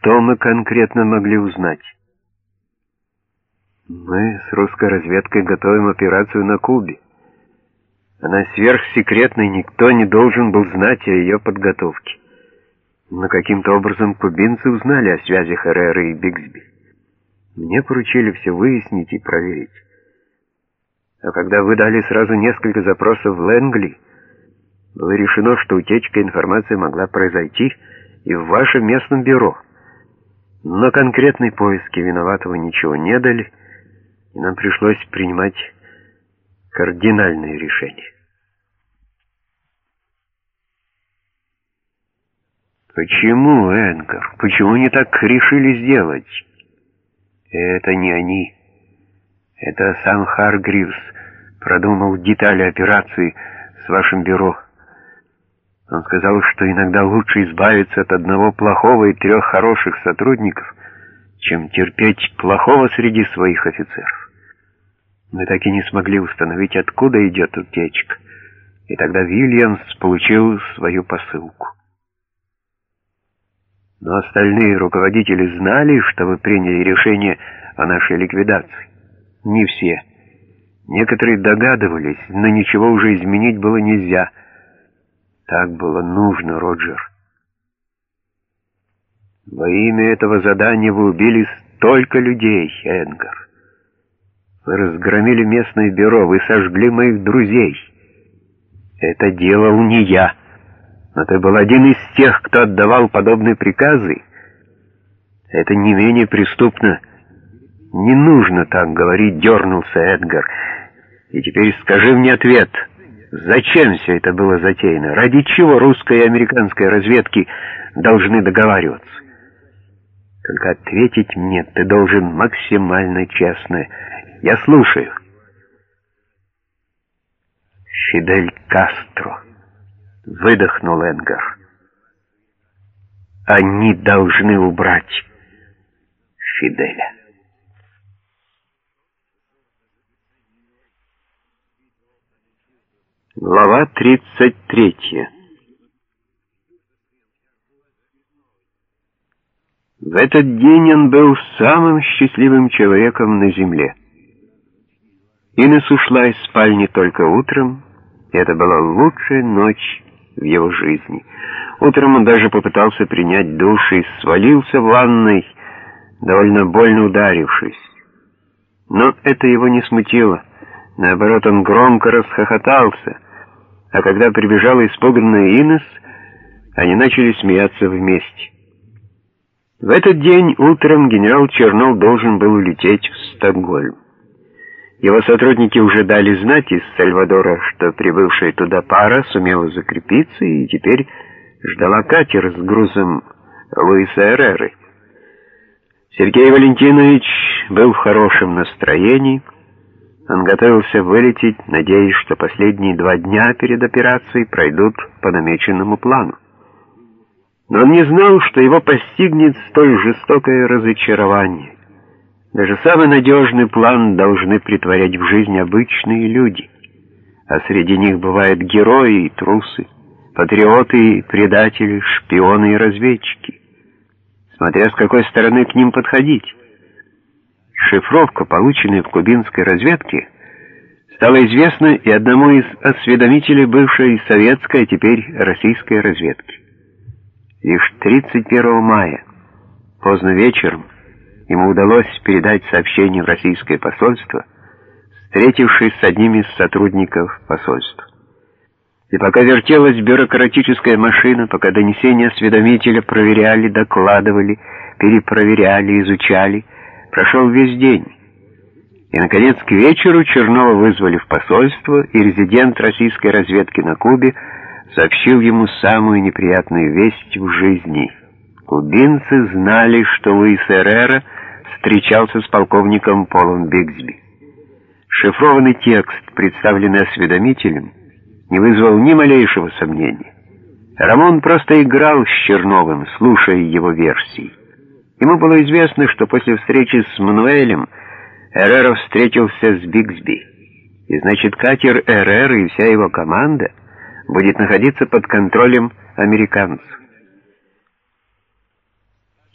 Что мы конкретно могли узнать? Мы с русской разведкой готовим операцию на Кубе. Она сверхсекретная, никто не должен был знать о ее подготовке. Но каким-то образом кубинцы узнали о связях Эреры и Бигсби. Мне поручили все выяснить и проверить. А когда вы дали сразу несколько запросов в Лэнгли, было решено, что утечка информации могла произойти и в вашем местном бюро. Но конкретной поиски виноватого ничего не дали, и нам пришлось принимать кардинальные решения. Почему, Энкар? Почему не так решили сделать? Это не они. Это сам Харгривс продумал детали операции с вашим бюро. Он сказал, что иногда лучше избавиться от одного плохого и трех хороших сотрудников, чем терпеть плохого среди своих офицеров. Мы так и не смогли установить, откуда идет утечка, и тогда Вильямс получил свою посылку. Но остальные руководители знали, что вы приняли решение о нашей ликвидации. Не все. Некоторые догадывались, но ничего уже изменить было нельзя. Так было нужно, Роджер. Во имя этого задания вы убили столько людей, Энгар. Вы разгромили местное бюро, вы сожгли моих друзей. Это делал не я, но ты был один из тех, кто отдавал подобные приказы. Это не менее преступно, «Не нужно так говорить», — дернулся Эдгар. «И теперь скажи мне ответ. Зачем все это было затеяно? Ради чего русская и американская разведки должны договариваться? Только ответить мне ты должен максимально честно. Я слушаю». «Фидель Кастро», — выдохнул Эдгар. «Они должны убрать Фиделя». Глава 33 В этот день он был самым счастливым человеком на земле. Инесс ушла из спальни только утром, и это была лучшая ночь в его жизни. Утром он даже попытался принять душ и свалился в ванной, довольно больно ударившись. Но это его не смутило. Наоборот, он громко расхохотался — а когда прибежала испуганная Инес, они начали смеяться вместе. В этот день утром генерал Чернов должен был улететь в Стокгольм. Его сотрудники уже дали знать из Сальвадора, что прибывшая туда пара сумела закрепиться и теперь ждала катер с грузом Луиса Эреры. Сергей Валентинович был в хорошем настроении, он готовился вылететь, надеясь, что последние два дня перед операцией пройдут по намеченному плану. Но он не знал, что его постигнет столь жестокое разочарование. Даже самый надежный план должны притворять в жизнь обычные люди, а среди них бывают герои и трусы, патриоты и предатели, шпионы и разведчики, смотря с какой стороны к ним подходить. Шифровка, полученная в кубинской разведке, стала известна и одному из осведомителей бывшей советской, а теперь российской разведки. Лишь 31 мая, поздно вечером, ему удалось передать сообщение в российское посольство, встретившись с одним из сотрудников посольства. И пока вертелась бюрократическая машина, пока донесения осведомителя проверяли, докладывали, перепроверяли, изучали, Прошел весь день. И, наконец, к вечеру Чернова вызвали в посольство, и резидент российской разведки на Кубе сообщил ему самую неприятную весть в жизни. Кубинцы знали, что Луис Эррера встречался с полковником Полом Бигсби. Шифрованный текст, представленный осведомителем, не вызвал ни малейшего сомнения. Рамон просто играл с Черновым, слушая его версии. Ему было известно, что после встречи с Мануэлем Эррера встретился с Бигсби. И значит, катер Эррера и вся его команда будет находиться под контролем американцев.